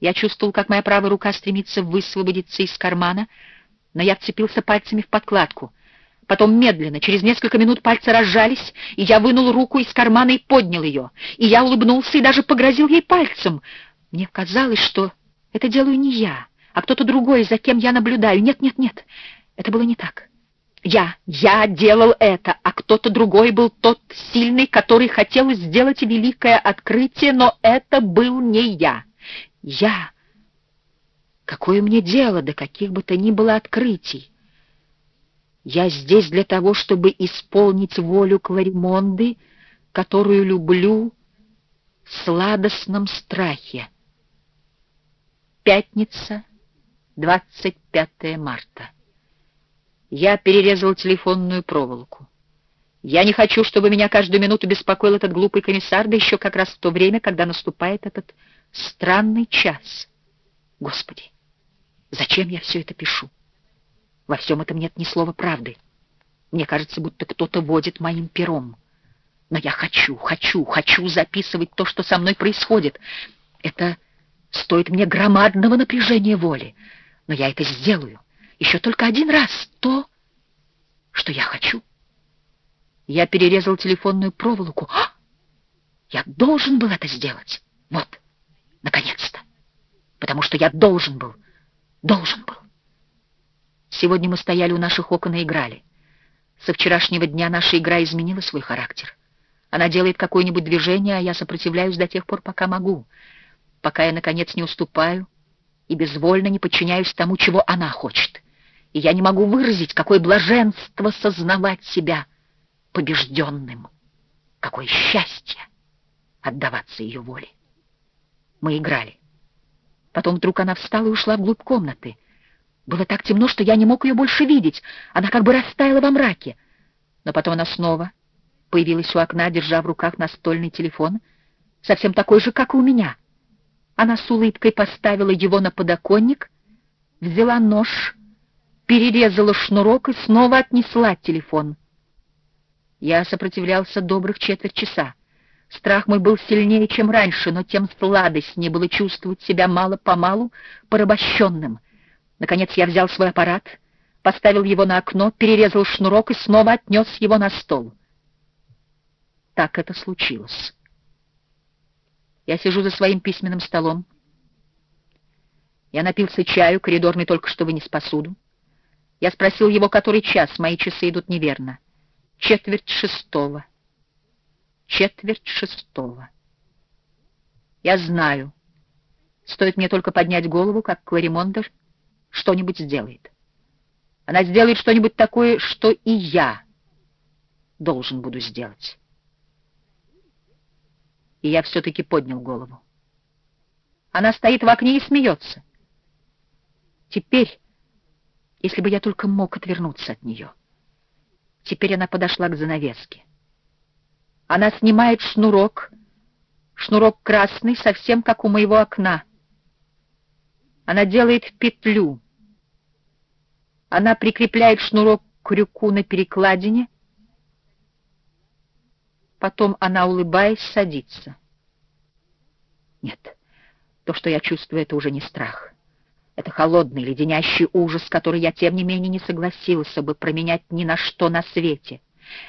Я чувствовал, как моя правая рука стремится высвободиться из кармана, но я вцепился пальцами в подкладку. Потом медленно, через несколько минут пальцы разжались, и я вынул руку из кармана и поднял ее. И я улыбнулся и даже погрозил ей пальцем. Мне казалось, что это делаю не я, а кто-то другой, за кем я наблюдаю. Нет, нет, нет, это было не так. Я, я делал это, а кто-то другой был тот сильный, который хотел сделать великое открытие, но это был не я. Я... Какое мне дело до каких бы то ни было открытий? Я здесь для того, чтобы исполнить волю Кларимонды, которую люблю в сладостном страхе. Пятница, 25 марта. Я перерезал телефонную проволоку. Я не хочу, чтобы меня каждую минуту беспокоил этот глупый комиссар, да еще как раз в то время, когда наступает этот странный час. Господи, зачем я все это пишу? Во всем этом нет ни слова правды. Мне кажется, будто кто-то водит моим пером. Но я хочу, хочу, хочу записывать то, что со мной происходит. Это стоит мне громадного напряжения воли. Но я это сделаю. Еще только один раз то, что я хочу. Я перерезал телефонную проволоку. А! Я должен был это сделать. Вот. Потому что я должен был, должен был. Сегодня мы стояли у наших окон и играли. Со вчерашнего дня наша игра изменила свой характер. Она делает какое-нибудь движение, а я сопротивляюсь до тех пор, пока могу. Пока я, наконец, не уступаю и безвольно не подчиняюсь тому, чего она хочет. И я не могу выразить, какое блаженство сознавать себя побежденным. Какое счастье отдаваться ее воле. Мы играли. Потом вдруг она встала и ушла вглубь комнаты. Было так темно, что я не мог ее больше видеть. Она как бы растаяла во мраке. Но потом она снова появилась у окна, держа в руках настольный телефон, совсем такой же, как и у меня. Она с улыбкой поставила его на подоконник, взяла нож, перерезала шнурок и снова отнесла телефон. Я сопротивлялся добрых четверть часа. Страх мой был сильнее, чем раньше, но тем сладостнее было чувствовать себя мало-помалу порабощенным. Наконец я взял свой аппарат, поставил его на окно, перерезал шнурок и снова отнес его на стол. Так это случилось. Я сижу за своим письменным столом. Я напился чаю, коридорный только что вынес посуду. Я спросил его, который час, мои часы идут неверно. Четверть шестого четверть шестого. Я знаю, стоит мне только поднять голову, как Кларимондер что-нибудь сделает. Она сделает что-нибудь такое, что и я должен буду сделать. И я все-таки поднял голову. Она стоит в окне и смеется. Теперь, если бы я только мог отвернуться от нее. Теперь она подошла к занавеске. Она снимает шнурок, шнурок красный, совсем как у моего окна. Она делает петлю. Она прикрепляет шнурок к крюку на перекладине. Потом она, улыбаясь, садится. Нет, то, что я чувствую, это уже не страх. Это холодный, леденящий ужас, который я, тем не менее, не согласился бы променять ни на что на свете.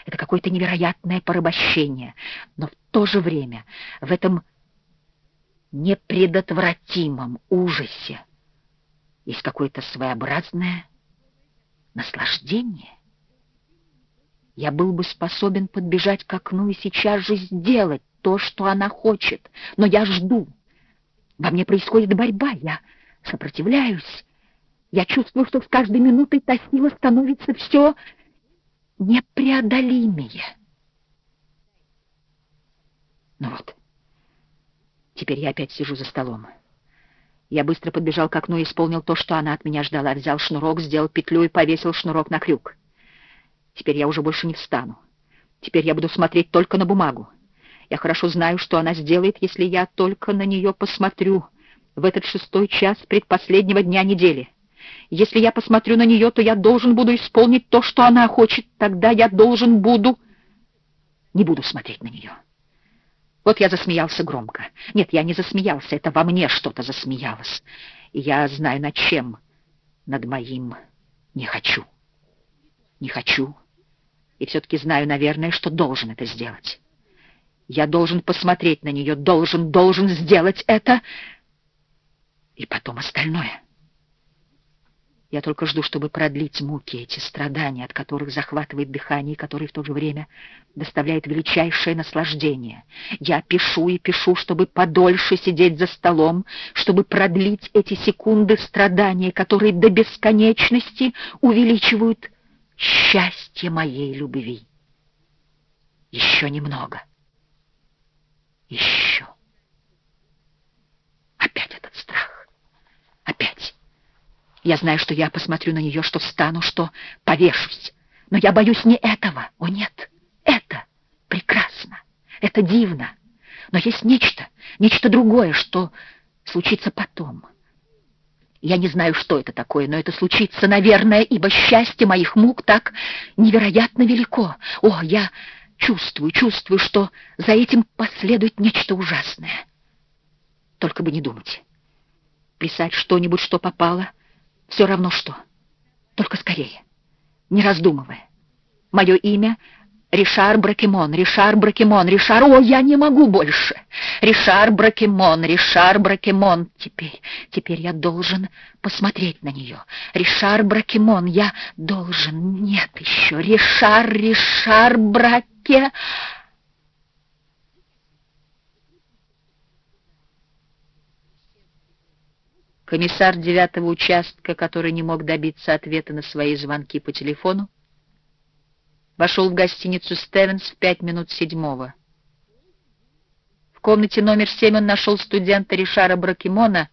Это какое-то невероятное порабощение. Но в то же время в этом непредотвратимом ужасе есть какое-то своеобразное наслаждение. Я был бы способен подбежать к окну и сейчас же сделать то, что она хочет. Но я жду. Во мне происходит борьба. Я сопротивляюсь. Я чувствую, что с каждой минутой та сила становится все непреодолимее. Ну вот, теперь я опять сижу за столом. Я быстро подбежал к окну и исполнил то, что она от меня ждала. Взял шнурок, сделал петлю и повесил шнурок на крюк. Теперь я уже больше не встану. Теперь я буду смотреть только на бумагу. Я хорошо знаю, что она сделает, если я только на нее посмотрю в этот шестой час предпоследнего дня недели. Если я посмотрю на нее, то я должен буду исполнить то, что она хочет. Тогда я должен буду... Не буду смотреть на нее. Вот я засмеялся громко. Нет, я не засмеялся, это во мне что-то засмеялось. И я знаю над чем. Над моим «не хочу». Не хочу. И все-таки знаю, наверное, что должен это сделать. Я должен посмотреть на нее, должен, должен сделать это. И потом остальное. Я только жду, чтобы продлить муки, эти страдания, от которых захватывает дыхание, и которые в то же время доставляют величайшее наслаждение. Я пишу и пишу, чтобы подольше сидеть за столом, чтобы продлить эти секунды страдания, которые до бесконечности увеличивают счастье моей любви. Еще немного. Еще. Опять этот страх. Опять. Я знаю, что я посмотрю на нее, что встану, что повешусь. Но я боюсь не этого. О, нет. Это прекрасно. Это дивно. Но есть нечто, нечто другое, что случится потом. Я не знаю, что это такое, но это случится, наверное, ибо счастье моих мук так невероятно велико. О, я чувствую, чувствую, что за этим последует нечто ужасное. Только бы не думать. Писать что-нибудь, что попало, все равно что. Только скорее, не раздумывая. Мое имя Ришар Бракемон, Ришар Бракемон, Ришар... О, я не могу больше! Ришар Бракемон, Ришар Бракемон. Теперь, теперь я должен посмотреть на нее. Ришар Бракемон, я должен... Нет еще. Ришар, Ришар Браке... Комиссар девятого участка, который не мог добиться ответа на свои звонки по телефону, вошел в гостиницу «Стевенс» в пять минут седьмого. В комнате номер семь он нашел студента Ришара Бракимона,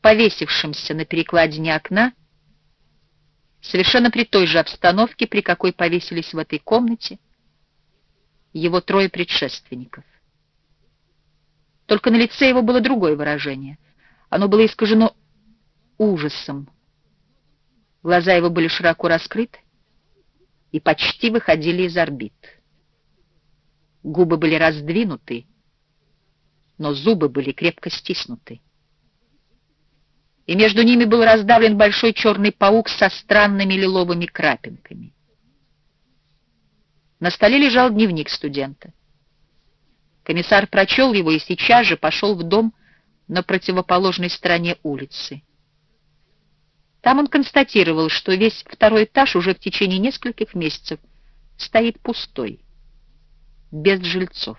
повесившимся на перекладине окна, совершенно при той же обстановке, при какой повесились в этой комнате его трое предшественников. Только на лице его было другое выражение. Оно было искажено ужасом. Глаза его были широко раскрыты, и почти выходили из орбит. Губы были раздвинуты, но зубы были крепко стиснуты. И между ними был раздавлен большой черный паук со странными лиловыми крапинками. На столе лежал дневник студента. Комиссар прочел его и сейчас же пошел в дом на противоположной стороне улицы. Там он констатировал, что весь второй этаж уже в течение нескольких месяцев стоит пустой, без жильцов.